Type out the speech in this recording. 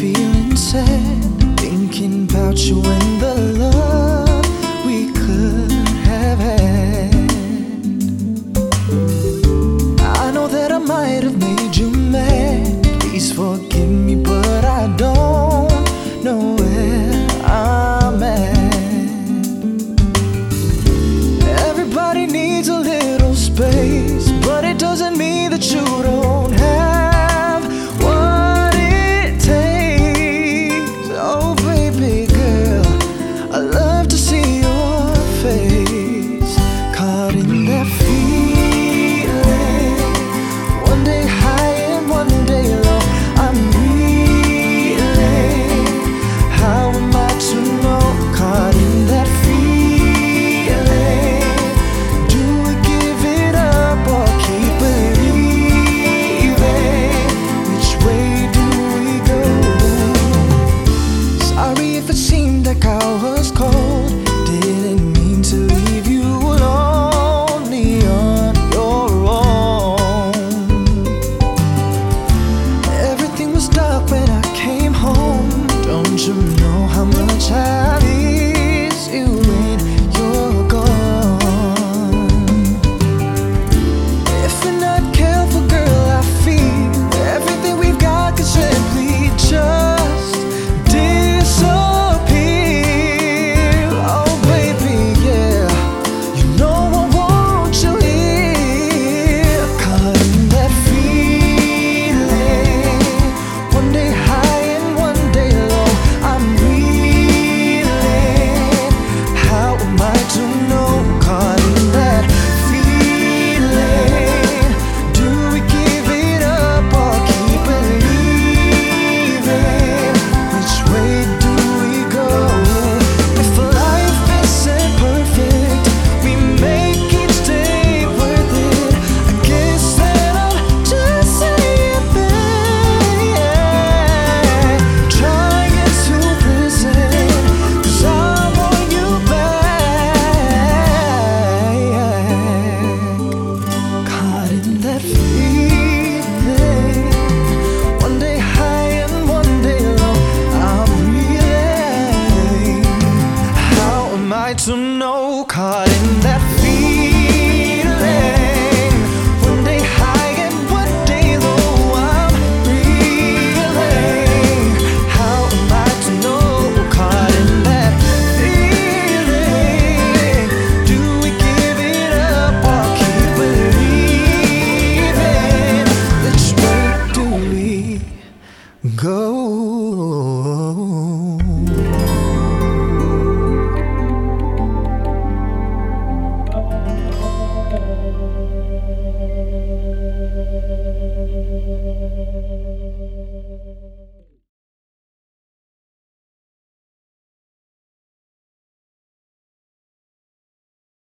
feeling sad, thinking about you when to know how much I to know, caught in that.